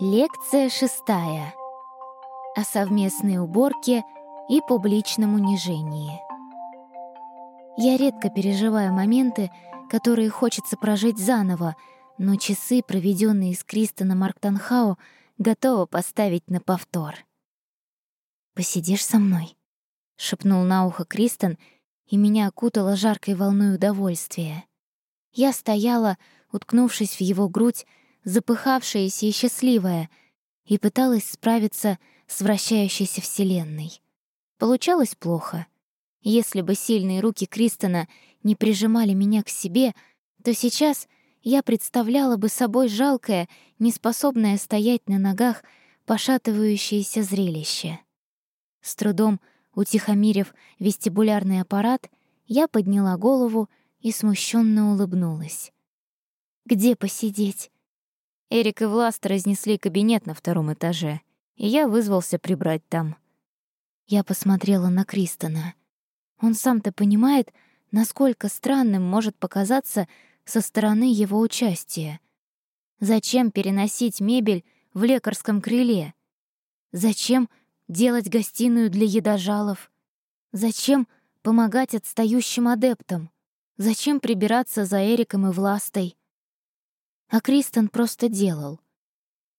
Лекция шестая. О совместной уборке и публичном унижении. Я редко переживаю моменты, которые хочется прожить заново, но часы, проведенные с Кристоном Марктанхау, готова поставить на повтор. «Посидишь со мной?» — шепнул на ухо Кристен, и меня окутало жаркой волной удовольствия. Я стояла, уткнувшись в его грудь, запыхавшаяся и счастливая, и пыталась справиться с вращающейся вселенной. Получалось плохо. Если бы сильные руки Кристона не прижимали меня к себе, то сейчас я представляла бы собой жалкое, неспособное стоять на ногах, пошатывающееся зрелище. С трудом утихомирив вестибулярный аппарат, я подняла голову и смущенно улыбнулась. «Где посидеть?» Эрик и Власт разнесли кабинет на втором этаже, и я вызвался прибрать там. Я посмотрела на Кристона. Он сам-то понимает, насколько странным может показаться со стороны его участия. Зачем переносить мебель в лекарском крыле? Зачем делать гостиную для едожалов? Зачем помогать отстающим адептам? Зачем прибираться за Эриком и Властой? А Кристен просто делал.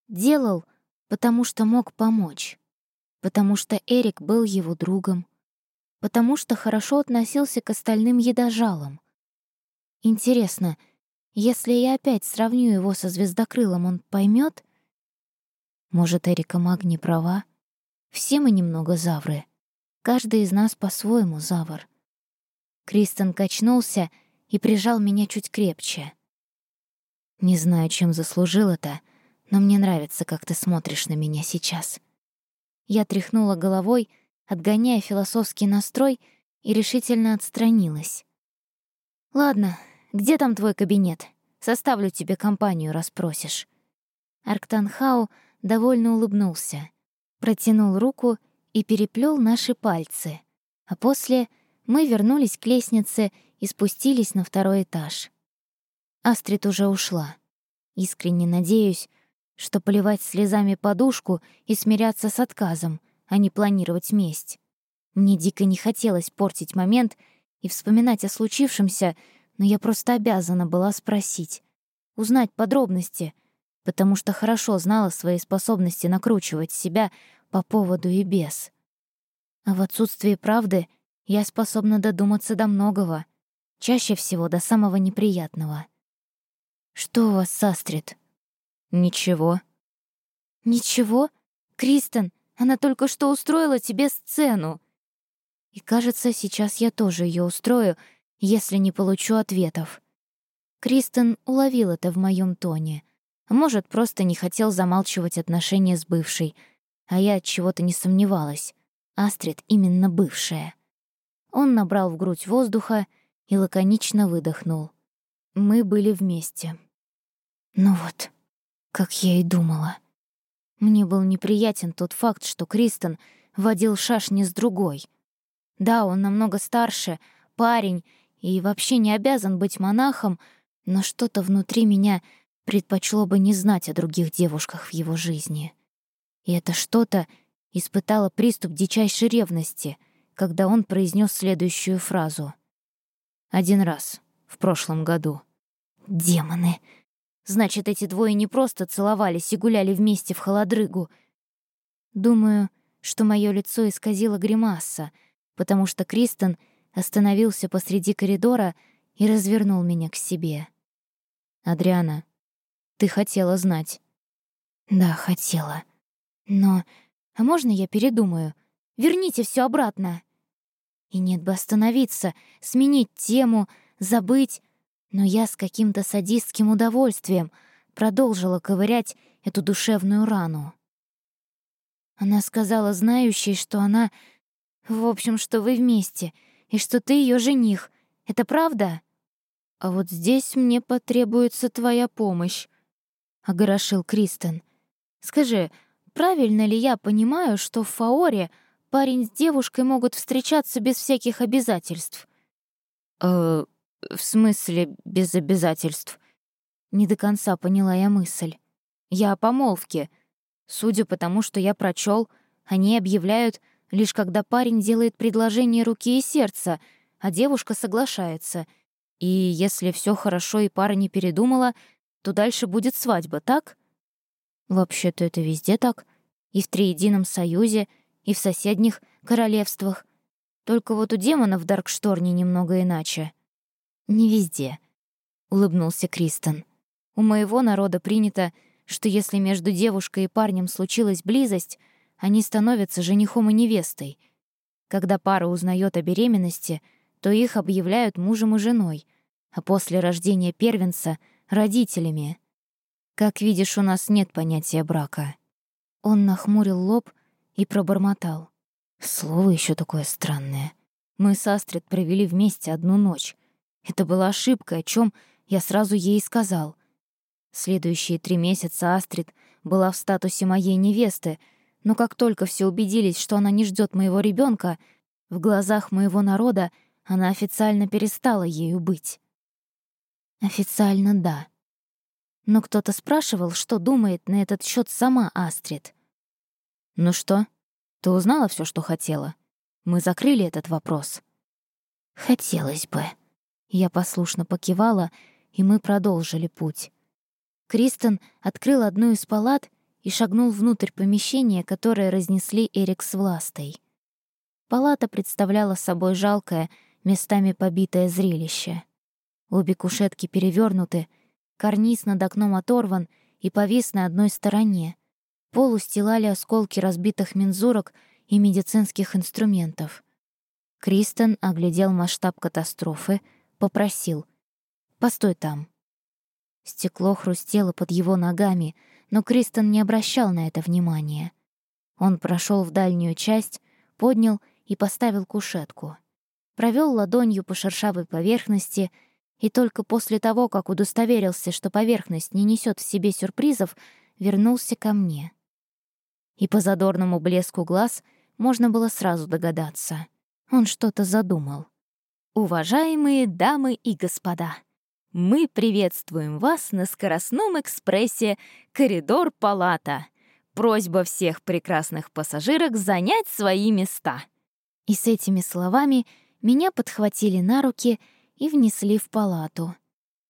Делал, потому что мог помочь. Потому что Эрик был его другом. Потому что хорошо относился к остальным едожалам. Интересно, если я опять сравню его со звездокрылом, он поймет? Может, Эрика Маг не права? Все мы немного завры. Каждый из нас по-своему завр. Кристен качнулся и прижал меня чуть крепче — не знаю, чем заслужил это, но мне нравится, как ты смотришь на меня сейчас. Я тряхнула головой, отгоняя философский настрой, и решительно отстранилась. «Ладно, где там твой кабинет? Составлю тебе компанию, расспросишь». Арктанхау довольно улыбнулся, протянул руку и переплел наши пальцы, а после мы вернулись к лестнице и спустились на второй этаж. Астрид уже ушла. Искренне надеюсь, что поливать слезами подушку и смиряться с отказом, а не планировать месть. Мне дико не хотелось портить момент и вспоминать о случившемся, но я просто обязана была спросить, узнать подробности, потому что хорошо знала свои способности накручивать себя по поводу и без. А в отсутствии правды я способна додуматься до многого, чаще всего до самого неприятного. «Что у вас с Астрид?» «Ничего». «Ничего? Кристен, она только что устроила тебе сцену!» И кажется, сейчас я тоже ее устрою, если не получу ответов. Кристен уловил это в моем тоне. Может, просто не хотел замалчивать отношения с бывшей, а я от чего-то не сомневалась. Астрид именно бывшая. Он набрал в грудь воздуха и лаконично выдохнул. Мы были вместе. Ну вот, как я и думала. Мне был неприятен тот факт, что Кристен водил шашни с другой. Да, он намного старше, парень, и вообще не обязан быть монахом, но что-то внутри меня предпочло бы не знать о других девушках в его жизни. И это что-то испытало приступ дичайшей ревности, когда он произнес следующую фразу. «Один раз, в прошлом году». «Демоны!» Значит, эти двое не просто целовались и гуляли вместе в холодрыгу. Думаю, что мое лицо исказило гримаса, потому что Кристен остановился посреди коридора и развернул меня к себе. «Адриана, ты хотела знать». «Да, хотела. Но... А можно я передумаю? Верните все обратно!» И нет бы остановиться, сменить тему, забыть, но я с каким-то садистским удовольствием продолжила ковырять эту душевную рану. Она сказала знающей, что она... В общем, что вы вместе, и что ты ее жених. Это правда? А вот здесь мне потребуется твоя помощь, — огорошил Кристен. Скажи, правильно ли я понимаю, что в Фаоре парень с девушкой могут встречаться без всяких обязательств? «Э, в смысле, без обязательств? Не до конца поняла я мысль. Я о помолвке. Судя по тому, что я прочел, они объявляют лишь когда парень делает предложение руки и сердца, а девушка соглашается. И если все хорошо и пара не передумала, то дальше будет свадьба, так? Вообще-то это везде так. И в Триедином Союзе, и в соседних королевствах. Только вот у демонов в Даркшторне немного иначе. «Не везде», — улыбнулся Кристен. «У моего народа принято, что если между девушкой и парнем случилась близость, они становятся женихом и невестой. Когда пара узнает о беременности, то их объявляют мужем и женой, а после рождения первенца — родителями. Как видишь, у нас нет понятия брака. Он нахмурил лоб и пробормотал. Слово еще такое странное. Мы с Астрид провели вместе одну ночь. Это была ошибка, о чем я сразу ей сказал. Следующие три месяца Астрид была в статусе моей невесты, но как только все убедились, что она не ждет моего ребенка, в глазах моего народа она официально перестала ею быть. Официально да. Но кто-то спрашивал, что думает на этот счет сама Астрид. «Ну что, ты узнала все, что хотела? Мы закрыли этот вопрос». «Хотелось бы». Я послушно покивала, и мы продолжили путь. Кристен открыл одну из палат и шагнул внутрь помещения, которое разнесли Эрик с Властой. Палата представляла собой жалкое, местами побитое зрелище. Обе кушетки перевернуты, карниз над окном оторван и повис на одной стороне. Пол устилали осколки разбитых мензурок и медицинских инструментов. Кристен оглядел масштаб катастрофы, попросил «Постой там». Стекло хрустело под его ногами, но Кристен не обращал на это внимания. Он прошел в дальнюю часть, поднял и поставил кушетку. Провел ладонью по шершавой поверхности и только после того, как удостоверился, что поверхность не несет в себе сюрпризов, вернулся ко мне и по задорному блеску глаз можно было сразу догадаться. Он что-то задумал. «Уважаемые дамы и господа, мы приветствуем вас на скоростном экспрессе «Коридор Палата». Просьба всех прекрасных пассажирок занять свои места». И с этими словами меня подхватили на руки и внесли в палату.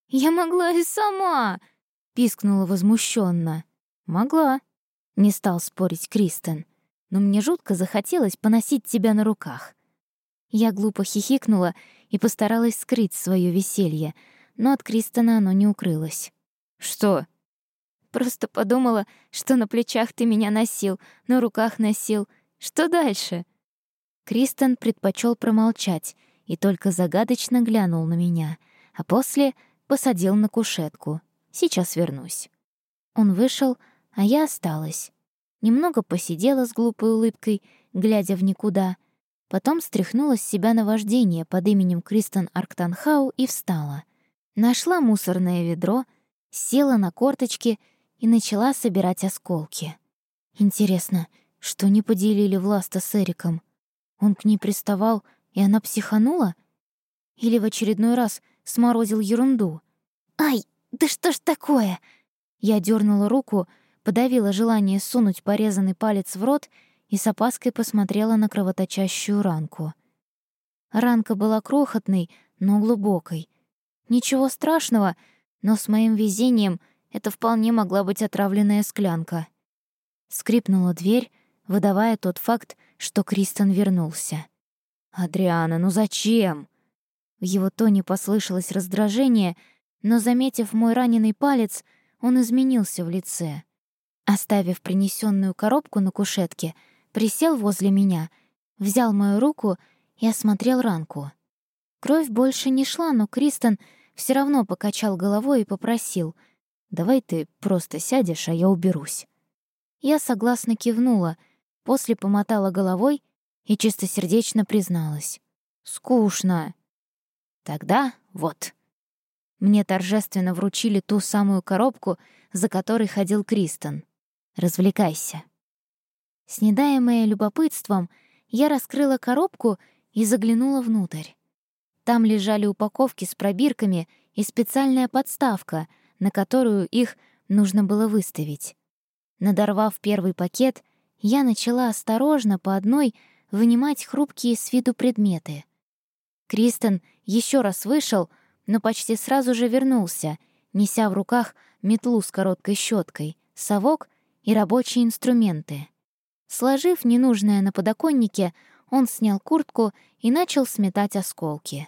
«Я могла и сама!» — пискнула возмущенно. «Могла», не стал спорить Кристен. Но мне жутко захотелось поносить тебя на руках. Я глупо хихикнула и постаралась скрыть свое веселье, но от Кристена оно не укрылось. «Что?» «Просто подумала, что на плечах ты меня носил, на руках носил. Что дальше?» Кристен предпочел промолчать и только загадочно глянул на меня, а после посадил на кушетку. «Сейчас вернусь». Он вышел, а я осталась. Немного посидела с глупой улыбкой, глядя в никуда. Потом стряхнула с себя наваждение под именем Кристен Арктанхау и встала. Нашла мусорное ведро, села на корточки и начала собирать осколки. Интересно, что не поделили Власта с Эриком? Он к ней приставал, и она психанула? Или в очередной раз сморозил ерунду? «Ай, да что ж такое?» Я дернула руку, подавила желание сунуть порезанный палец в рот и с опаской посмотрела на кровоточащую ранку. Ранка была крохотной, но глубокой. Ничего страшного, но с моим везением это вполне могла быть отравленная склянка. Скрипнула дверь, выдавая тот факт, что Кристен вернулся. «Адриана, ну зачем?» В его тоне послышалось раздражение, но, заметив мой раненый палец, он изменился в лице. Оставив принесенную коробку на кушетке, присел возле меня, взял мою руку и осмотрел ранку. Кровь больше не шла, но Кристен все равно покачал головой и попросил, «Давай ты просто сядешь, а я уберусь». Я согласно кивнула, после помотала головой и чистосердечно призналась. «Скучно». «Тогда вот». Мне торжественно вручили ту самую коробку, за которой ходил Кристен. Развлекайся». Снедаемая любопытством, я раскрыла коробку и заглянула внутрь. Там лежали упаковки с пробирками и специальная подставка, на которую их нужно было выставить. Надорвав первый пакет, я начала осторожно по одной вынимать хрупкие с виду предметы. Кристен еще раз вышел, но почти сразу же вернулся, неся в руках метлу с короткой щеткой, совок и рабочие инструменты. Сложив ненужное на подоконнике, он снял куртку и начал сметать осколки.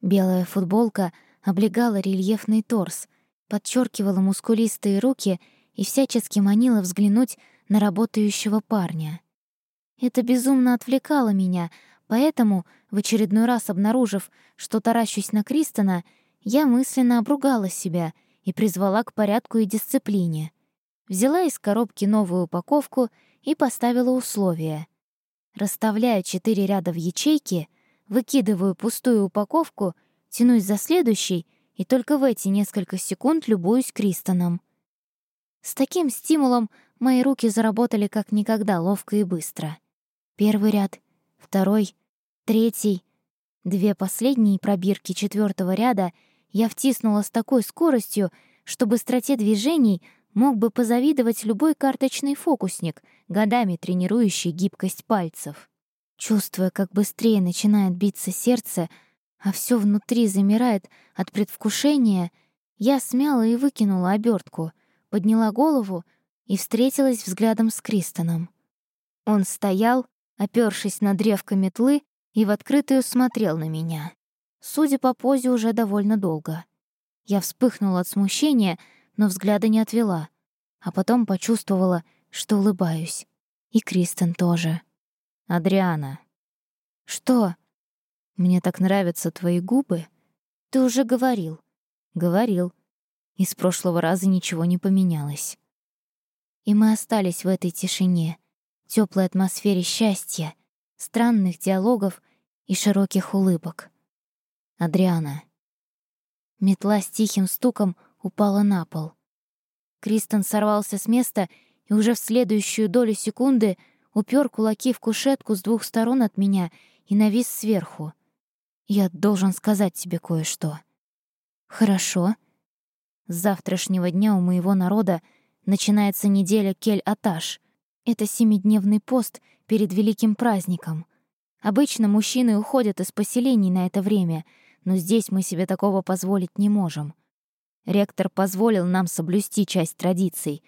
Белая футболка облегала рельефный торс, подчеркивала мускулистые руки и всячески манила взглянуть на работающего парня. Это безумно отвлекало меня, поэтому, в очередной раз обнаружив, что таращусь на Кристона, я мысленно обругала себя и призвала к порядку и дисциплине. Взяла из коробки новую упаковку и поставила условия. Расставляю четыре ряда в ячейке, выкидываю пустую упаковку, тянусь за следующей и только в эти несколько секунд любуюсь Кристоном. С таким стимулом мои руки заработали как никогда ловко и быстро. Первый ряд, второй, третий. Две последние пробирки четвертого ряда я втиснула с такой скоростью, что быстроте движений мог бы позавидовать любой карточный фокусник, годами тренирующий гибкость пальцев. Чувствуя, как быстрее начинает биться сердце, а все внутри замирает от предвкушения, я смяла и выкинула обертку, подняла голову и встретилась взглядом с Кристоном. Он стоял, опёршись на древко метлы, и в открытую смотрел на меня. Судя по позе, уже довольно долго. Я вспыхнула от смущения, но взгляда не отвела, а потом почувствовала, что улыбаюсь. И Кристен тоже. «Адриана». «Что?» «Мне так нравятся твои губы». «Ты уже говорил». «Говорил. И с прошлого раза ничего не поменялось». И мы остались в этой тишине, теплой атмосфере счастья, странных диалогов и широких улыбок. «Адриана». Метла с тихим стуком упала на пол. Кристен сорвался с места и уже в следующую долю секунды упер кулаки в кушетку с двух сторон от меня и навис сверху. «Я должен сказать тебе кое-что». «Хорошо». С завтрашнего дня у моего народа начинается неделя Кель-Аташ. Это семидневный пост перед великим праздником. Обычно мужчины уходят из поселений на это время, но здесь мы себе такого позволить не можем. Ректор позволил нам соблюсти часть традиций.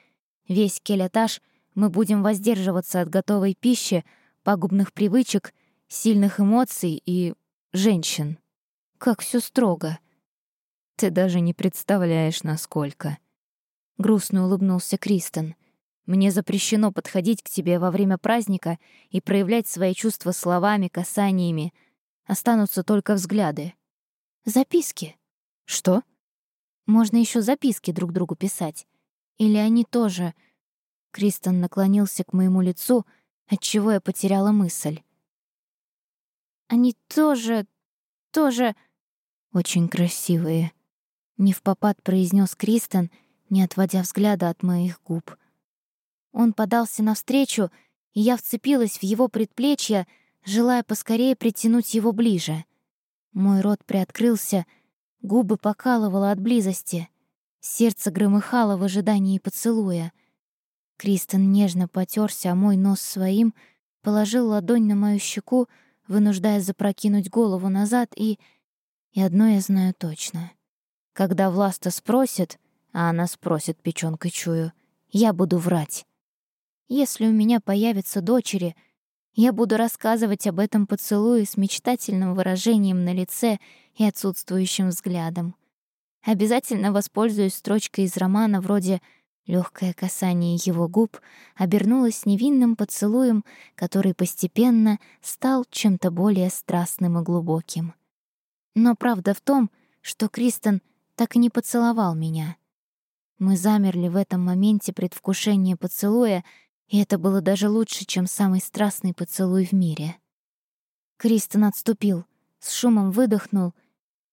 Весь келятаж мы будем воздерживаться от готовой пищи, пагубных привычек, сильных эмоций и женщин. Как все строго. Ты даже не представляешь, насколько. Грустно улыбнулся Кристен. Мне запрещено подходить к тебе во время праздника и проявлять свои чувства словами, касаниями. Останутся только взгляды. Записки. Что? Можно еще записки друг другу писать. Или они тоже... Кристен наклонился к моему лицу, отчего я потеряла мысль. Они тоже... тоже... Очень красивые. Не в попад произнес Кристен, не отводя взгляда от моих губ. Он подался навстречу, и я вцепилась в его предплечье, желая поскорее притянуть его ближе. Мой рот приоткрылся, Губы покалывало от близости. Сердце громыхало в ожидании поцелуя. Кристен нежно потерся о мой нос своим, положил ладонь на мою щеку, вынуждая запрокинуть голову назад, и... И одно я знаю точно. Когда Власта спросит, а она спросит, печёнкой чую, я буду врать. Если у меня появятся дочери, я буду рассказывать об этом поцелуе с мечтательным выражением на лице и отсутствующим взглядом. Обязательно воспользуюсь строчкой из романа вроде Легкое касание его губ обернулось невинным поцелуем, который постепенно стал чем-то более страстным и глубоким. Но правда в том, что Кристен так и не поцеловал меня. Мы замерли в этом моменте предвкушения поцелуя, и это было даже лучше, чем самый страстный поцелуй в мире. Кристен отступил, с шумом выдохнул,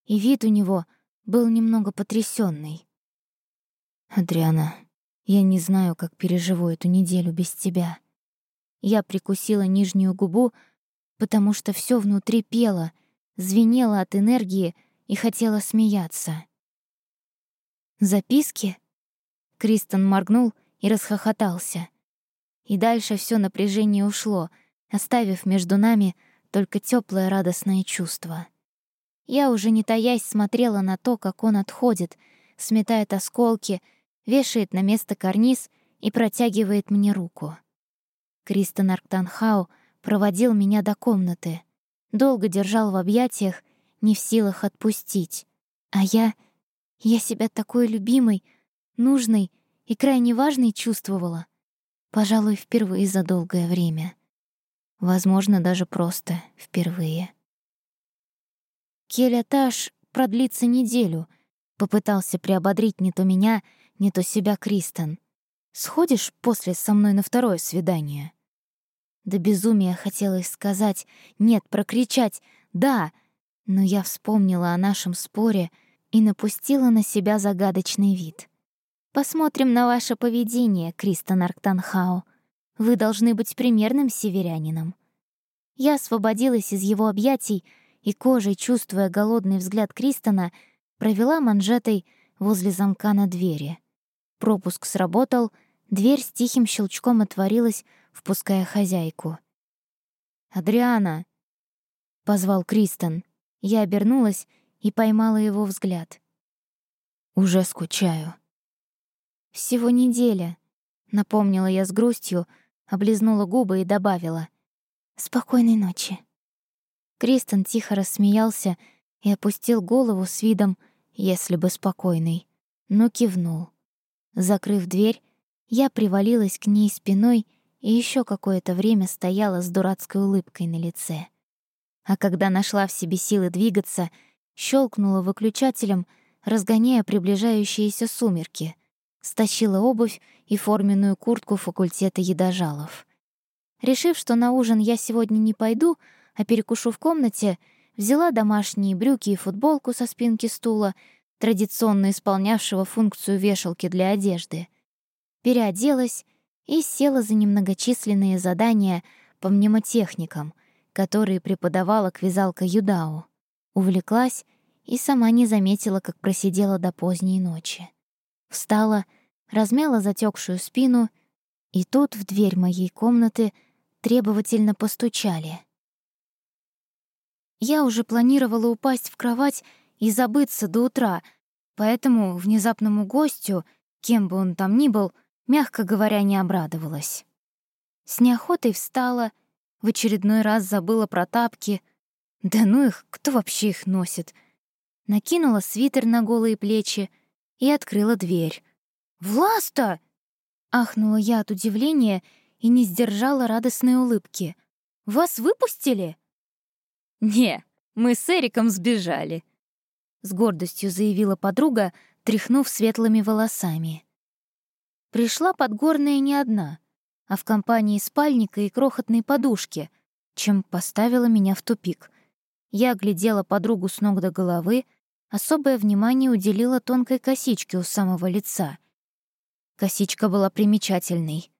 и вид у него был немного потрясенный. «Адриана, я не знаю, как переживу эту неделю без тебя». Я прикусила нижнюю губу, потому что все внутри пело, звенело от энергии и хотела смеяться. «Записки?» Кристен моргнул и расхохотался. И дальше все напряжение ушло, оставив между нами только теплое радостное чувство. Я уже не таясь смотрела на то, как он отходит, сметает осколки, вешает на место карниз и протягивает мне руку. Кристен Арктанхау проводил меня до комнаты, долго держал в объятиях, не в силах отпустить. А я... я себя такой любимой, нужной и крайне важной чувствовала. Пожалуй, впервые за долгое время. Возможно, даже просто впервые. Келятаж продлится неделю. Попытался приободрить не то меня, не то себя Кристен. Сходишь после со мной на второе свидание? До безумия хотелось сказать «нет», прокричать «да», но я вспомнила о нашем споре и напустила на себя загадочный вид. «Посмотрим на ваше поведение, Кристен Арктанхау. Вы должны быть примерным северянином». Я освободилась из его объятий и кожей, чувствуя голодный взгляд Кристона, провела манжетой возле замка на двери. Пропуск сработал, дверь с тихим щелчком отворилась, впуская хозяйку. «Адриана!» — позвал Кристон. Я обернулась и поймала его взгляд. «Уже скучаю». «Всего неделя», — напомнила я с грустью, облизнула губы и добавила. «Спокойной ночи». Кристен тихо рассмеялся и опустил голову с видом, если бы спокойный, но кивнул. Закрыв дверь, я привалилась к ней спиной и еще какое-то время стояла с дурацкой улыбкой на лице. А когда нашла в себе силы двигаться, щелкнула выключателем, разгоняя приближающиеся сумерки, стащила обувь и форменную куртку факультета едожалов. Решив, что на ужин я сегодня не пойду, а перекушу в комнате, взяла домашние брюки и футболку со спинки стула, традиционно исполнявшего функцию вешалки для одежды. Переоделась и села за немногочисленные задания по мнемотехникам, которые преподавала квизалка Юдау. Увлеклась и сама не заметила, как просидела до поздней ночи. Встала, размяла затекшую спину, и тут в дверь моей комнаты требовательно постучали — я уже планировала упасть в кровать и забыться до утра, поэтому внезапному гостю, кем бы он там ни был, мягко говоря, не обрадовалась. С неохотой встала, в очередной раз забыла про тапки. Да ну их, кто вообще их носит? Накинула свитер на голые плечи и открыла дверь. «Власта!» — ахнула я от удивления и не сдержала радостной улыбки. «Вас выпустили?» «Не, мы с Эриком сбежали», — с гордостью заявила подруга, тряхнув светлыми волосами. Пришла подгорная не одна, а в компании спальника и крохотной подушки, чем поставила меня в тупик. Я глядела подругу с ног до головы, особое внимание уделила тонкой косичке у самого лица. Косичка была примечательной.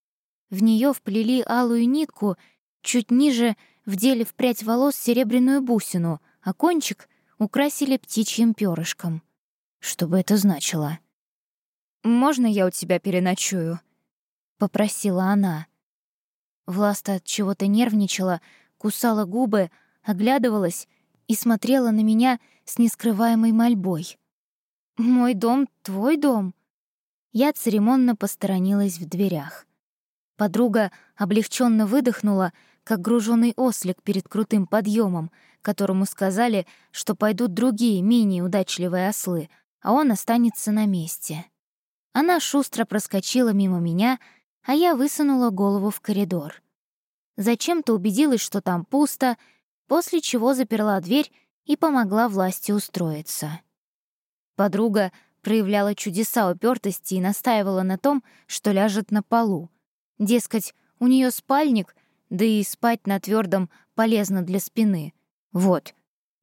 В нее вплели алую нитку чуть ниже — вдели в прядь волос серебряную бусину, а кончик украсили птичьим перышком. Что бы это значило? «Можно я у тебя переночую?» — попросила она. Власта от чего-то нервничала, кусала губы, оглядывалась и смотрела на меня с нескрываемой мольбой. «Мой дом — твой дом?» Я церемонно посторонилась в дверях. Подруга облегченно выдохнула, как груженный ослик перед крутым подъемом, которому сказали, что пойдут другие, менее удачливые ослы, а он останется на месте. Она шустро проскочила мимо меня, а я высунула голову в коридор. Зачем-то убедилась, что там пусто, после чего заперла дверь и помогла власти устроиться. Подруга проявляла чудеса упертости и настаивала на том, что ляжет на полу. Дескать, у нее спальник — да и спать на твердом полезно для спины. Вот.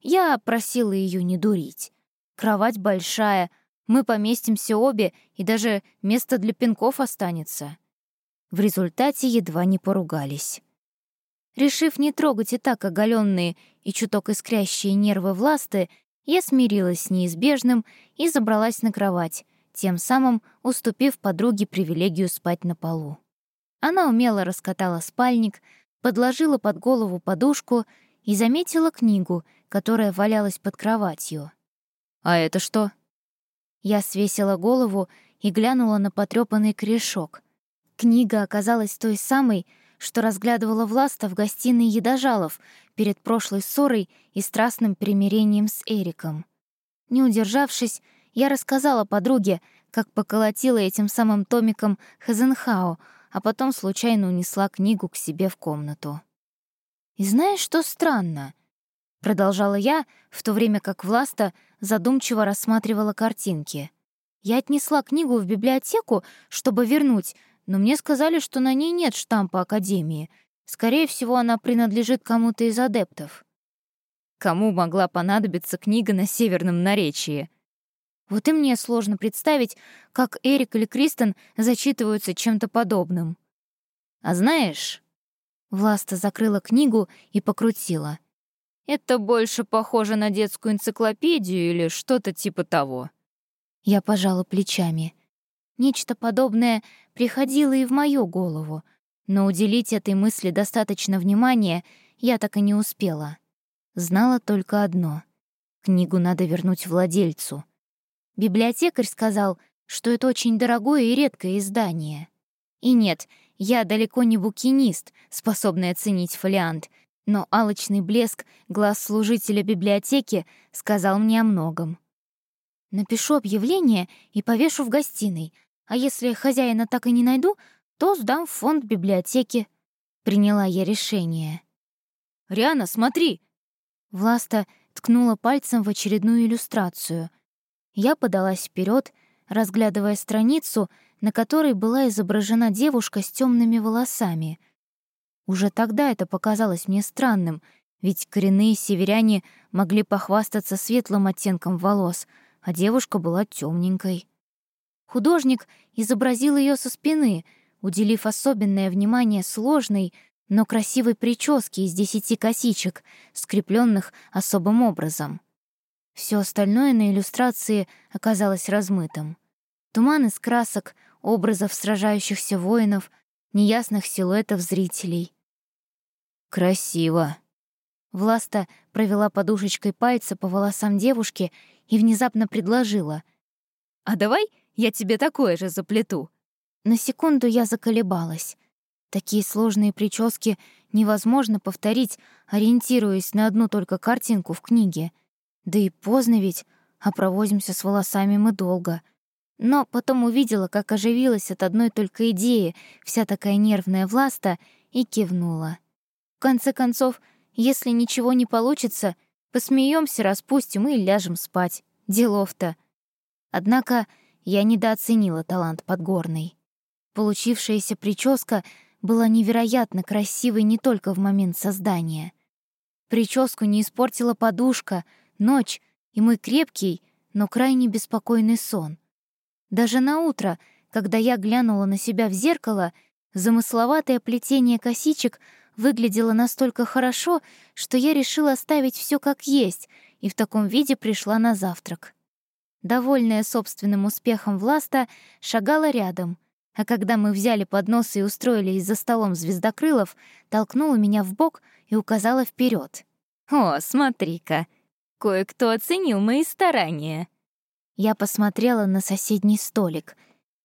Я просила ее не дурить. Кровать большая, мы поместимся обе, и даже место для пинков останется. В результате едва не поругались. Решив не трогать и так оголенные и чуток искрящие нервы власты, я смирилась с неизбежным и забралась на кровать, тем самым уступив подруге привилегию спать на полу. Она умело раскатала спальник, подложила под голову подушку и заметила книгу, которая валялась под кроватью. «А это что?» Я свесила голову и глянула на потрёпанный корешок. Книга оказалась той самой, что разглядывала Власта в гостиной Едожалов перед прошлой ссорой и страстным примирением с Эриком. Не удержавшись, я рассказала подруге, как поколотила этим самым томиком Хазенхау, а потом случайно унесла книгу к себе в комнату. «И знаешь, что странно?» — продолжала я, в то время как Власта задумчиво рассматривала картинки. «Я отнесла книгу в библиотеку, чтобы вернуть, но мне сказали, что на ней нет штампа Академии. Скорее всего, она принадлежит кому-то из адептов». Кому могла понадобиться книга на северном наречии? Вот и мне сложно представить, как Эрик или Кристен зачитываются чем-то подобным. А знаешь... Власта закрыла книгу и покрутила. Это больше похоже на детскую энциклопедию или что-то типа того. Я пожала плечами. Нечто подобное приходило и в мою голову, но уделить этой мысли достаточно внимания я так и не успела. Знала только одно — книгу надо вернуть владельцу. Библиотекарь сказал, что это очень дорогое и редкое издание. И нет, я далеко не букинист, способный оценить фолиант, но алочный блеск глаз служителя библиотеки сказал мне о многом. Напишу объявление и повешу в гостиной, а если хозяина так и не найду, то сдам в фонд библиотеки. Приняла я решение. «Риана, смотри!» Власта ткнула пальцем в очередную иллюстрацию. Я подалась вперед, разглядывая страницу, на которой была изображена девушка с темными волосами. Уже тогда это показалось мне странным, ведь коренные северяне могли похвастаться светлым оттенком волос, а девушка была темненькой. Художник изобразил ее со спины, уделив особенное внимание сложной, но красивой прически из десяти косичек, скрепленных особым образом. Все остальное на иллюстрации оказалось размытым. Туман из красок, образов сражающихся воинов, неясных силуэтов зрителей. «Красиво!» Власта провела подушечкой пальца по волосам девушки и внезапно предложила. «А давай я тебе такое же заплету?» На секунду я заколебалась. Такие сложные прически невозможно повторить, ориентируясь на одну только картинку в книге. Да и поздно ведь, а провозимся с волосами мы долго. Но потом увидела, как оживилась от одной только идеи вся такая нервная власта, и кивнула. В конце концов, если ничего не получится, посмеемся, распустим и ляжем спать. Делов-то. Однако я недооценила талант Подгорной. Получившаяся прическа — была невероятно красивой не только в момент создания. Прическу не испортила подушка, ночь и мой крепкий, но крайне беспокойный сон. Даже на утро, когда я глянула на себя в зеркало, замысловатое плетение косичек выглядело настолько хорошо, что я решила оставить все как есть и в таком виде пришла на завтрак. Довольная собственным успехом Власта шагала рядом — а когда мы взяли поднос и устроились за столом звездокрылов, толкнула меня в бок и указала вперед. «О, смотри-ка! Кое-кто оценил мои старания!» Я посмотрела на соседний столик.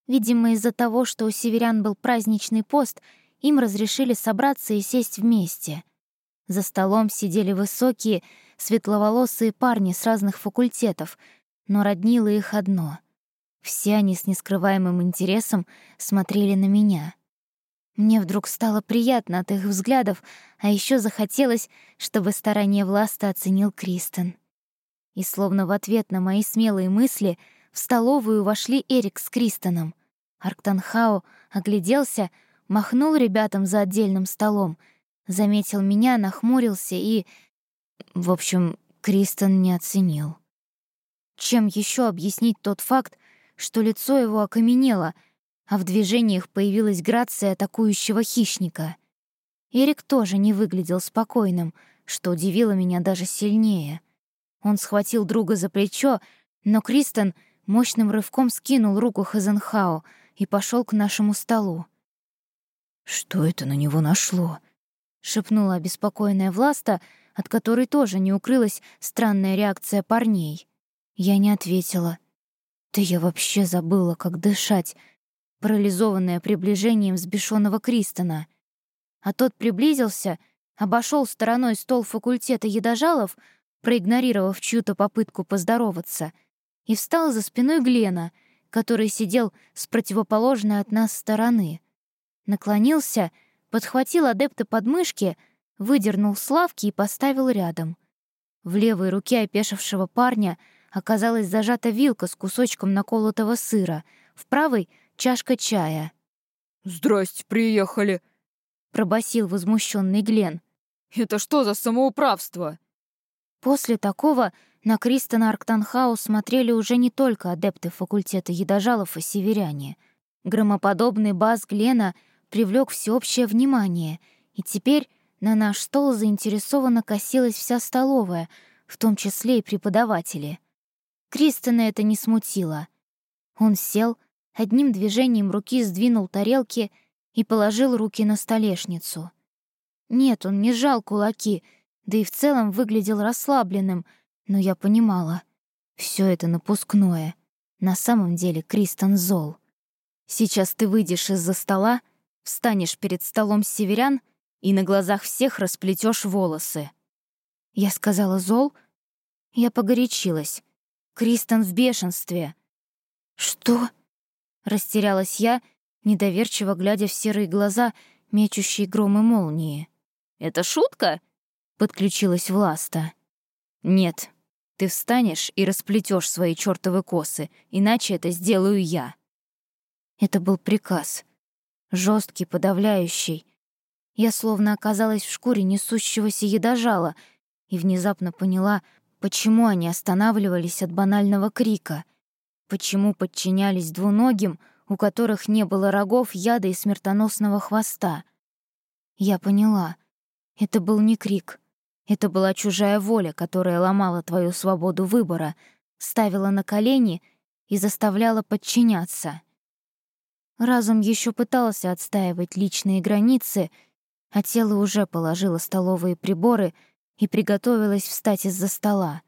Видимо, из-за того, что у северян был праздничный пост, им разрешили собраться и сесть вместе. За столом сидели высокие, светловолосые парни с разных факультетов, но роднило их одно — все они с нескрываемым интересом смотрели на меня. Мне вдруг стало приятно от их взглядов, а еще захотелось, чтобы старание Власта оценил Кристен. И словно в ответ на мои смелые мысли в столовую вошли Эрик с Кристеном. Арктанхау огляделся, махнул ребятам за отдельным столом, заметил меня, нахмурился и... В общем, Кристен не оценил. Чем еще объяснить тот факт, что лицо его окаменело, а в движениях появилась грация атакующего хищника. Эрик тоже не выглядел спокойным, что удивило меня даже сильнее. Он схватил друга за плечо, но Кристен мощным рывком скинул руку Хазенхау и пошел к нашему столу. «Что это на него нашло?» — шепнула обеспокоенная Власта, от которой тоже не укрылась странная реакция парней. Я не ответила. Да я вообще забыла, как дышать, парализованная приближением взбешенного Кристона. А тот приблизился, обошел стороной стол факультета едожалов, проигнорировав чью-то попытку поздороваться, и встал за спиной Глена, который сидел с противоположной от нас стороны. Наклонился, подхватил адепта под мышки, выдернул с лавки и поставил рядом. В левой руке опешившего парня оказалась зажата вилка с кусочком наколотого сыра, в правой — чашка чая. «Здрасте, приехали!» — пробасил возмущенный Глен. «Это что за самоуправство?» После такого на Кристона Арктанхаус смотрели уже не только адепты факультета едожалов и северяне. Громоподобный бас Глена привлек всеобщее внимание, и теперь на наш стол заинтересованно косилась вся столовая, в том числе и преподаватели. Кристона это не смутило. Он сел, одним движением руки сдвинул тарелки и положил руки на столешницу. Нет, он не сжал кулаки, да и в целом выглядел расслабленным, но я понимала. все это напускное. На самом деле Кристон зол. Сейчас ты выйдешь из-за стола, встанешь перед столом северян и на глазах всех расплетешь волосы. Я сказала зол. Я погорячилась. Кристон в бешенстве. Что? Растерялась я, недоверчиво глядя в серые глаза, мечущие громы молнии. «Это шутка?» — подключилась Власта. «Нет, ты встанешь и расплетешь свои чёртовы косы, иначе это сделаю я». Это был приказ. жесткий, подавляющий. Я словно оказалась в шкуре несущегося едожала и внезапно поняла, почему они останавливались от банального крика, почему подчинялись двуногим, у которых не было рогов, яда и смертоносного хвоста. Я поняла. Это был не крик. Это была чужая воля, которая ломала твою свободу выбора, ставила на колени и заставляла подчиняться. Разум еще пытался отстаивать личные границы, а тело уже положило столовые приборы и приготовилось встать из-за стола.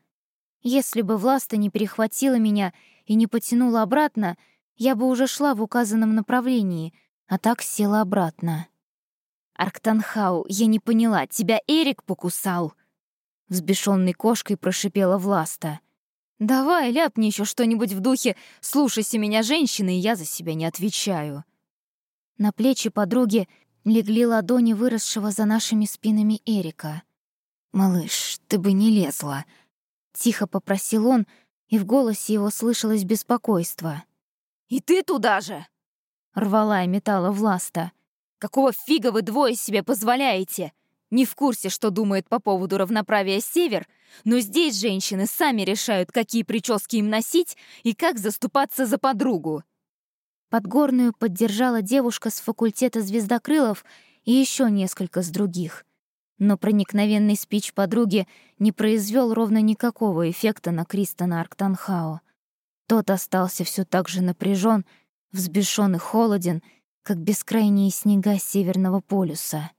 Если бы Власта не перехватила меня и не потянула обратно, я бы уже шла в указанном направлении, а так села обратно. «Арктанхау, я не поняла, тебя Эрик покусал?» Взбешенной кошкой прошипела Власта. «Давай, ляпни еще что-нибудь в духе «Слушайся меня, женщина, и я за себя не отвечаю». На плечи подруги легли ладони выросшего за нашими спинами Эрика. «Малыш, ты бы не лезла», — тихо попросил он, и в голосе его слышалось беспокойство. «И ты туда же!» — рвала и металла Власта. Какого фига вы двое себе позволяете? Не в курсе, что думает по поводу равноправия Север, но здесь женщины сами решают, какие прически им носить и как заступаться за подругу. Подгорную поддержала девушка с факультета звездокрылов и еще несколько с других. Но проникновенный спич подруги не произвел ровно никакого эффекта на Кристона Арктанхао. Тот остался все так же напряжен, взбешен и холоден — как бескрайние снега Северного полюса.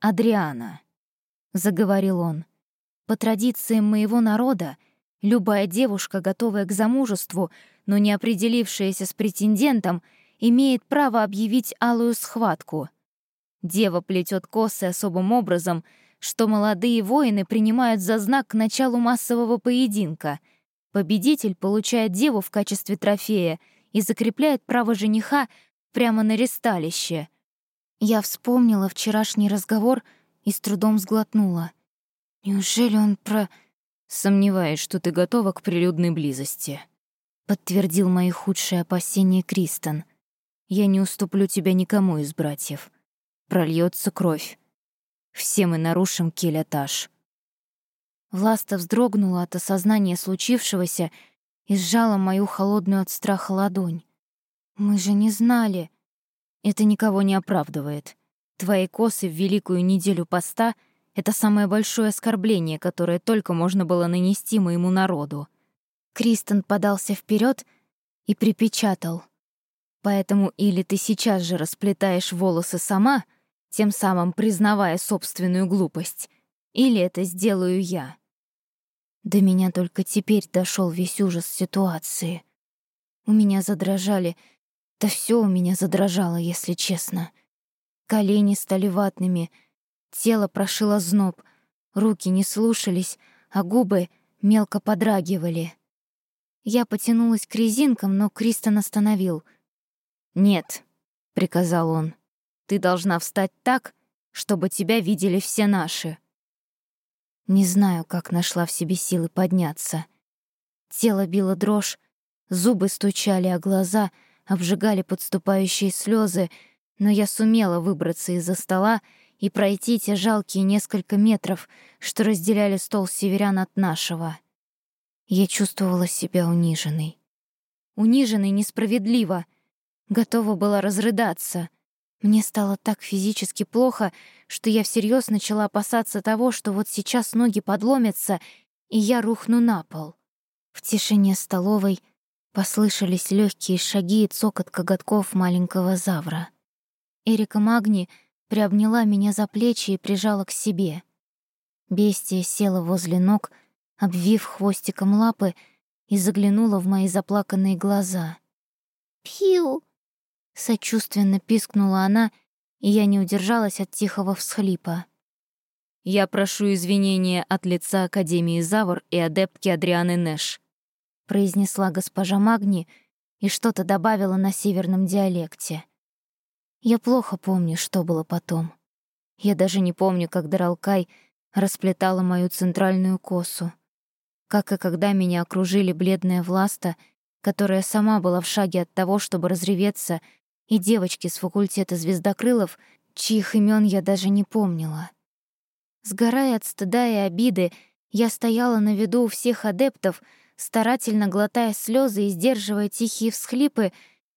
«Адриана», — заговорил он, — «по традициям моего народа, любая девушка, готовая к замужеству, но не определившаяся с претендентом, имеет право объявить алую схватку. Дева плетет косы особым образом, что молодые воины принимают за знак к началу массового поединка. Победитель получает деву в качестве трофея и закрепляет право жениха прямо на ресталище. Я вспомнила вчерашний разговор и с трудом сглотнула. Неужели он про... «Сомневаюсь, что ты готова к прилюдной близости», — подтвердил мои худшие опасения Кристен. «Я не уступлю тебя никому из братьев. Прольется кровь. Все мы нарушим келятаж». Власта вздрогнула от осознания случившегося и сжала мою холодную от страха ладонь. Мы же не знали. Это никого не оправдывает. Твои косы в великую неделю поста — это самое большое оскорбление, которое только можно было нанести моему народу. Кристен подался вперед и припечатал. «Поэтому или ты сейчас же расплетаешь волосы сама, тем самым признавая собственную глупость, или это сделаю я». До меня только теперь дошел весь ужас ситуации. У меня задрожали... Да все у меня задрожало, если честно. Колени стали ватными, тело прошило зноб, руки не слушались, а губы мелко подрагивали. Я потянулась к резинкам, но Кристон остановил. «Нет», — приказал он, — «ты должна встать так, чтобы тебя видели все наши». Не знаю, как нашла в себе силы подняться. Тело било дрожь, зубы стучали, а глаза обжигали подступающие слезы, но я сумела выбраться из-за стола и пройти те жалкие несколько метров, что разделяли стол северян от нашего. Я чувствовала себя униженной. Униженной несправедливо. Готова была разрыдаться. Мне стало так физически плохо, что я всерьез начала опасаться того, что вот сейчас ноги подломятся, и я рухну на пол. В тишине столовой послышались легкие шаги и цокот коготков маленького завра. Эрика Магни приобняла меня за плечи и прижала к себе. Бестия села возле ног, обвив хвостиком лапы, и заглянула в мои заплаканные глаза. «Пью!» Сочувственно пискнула она, и я не удержалась от тихого всхлипа. «Я прошу извинения от лица Академии Завр и адептки Адрианы Нэш», произнесла госпожа Магни и что-то добавила на северном диалекте. Я плохо помню, что было потом. Я даже не помню, как Даралкай расплетала мою центральную косу. Как и когда меня окружили бледная власта, которая сама была в шаге от того, чтобы разреветься и девочки с факультета звездокрылов, чьих имен я даже не помнила. Сгорая от стыда и обиды, я стояла на виду у всех адептов, старательно глотая слезы и сдерживая тихие всхлипы,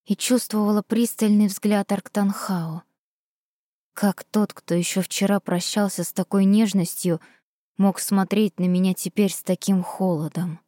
и чувствовала пристальный взгляд Арктанхау. Как тот, кто еще вчера прощался с такой нежностью, мог смотреть на меня теперь с таким холодом?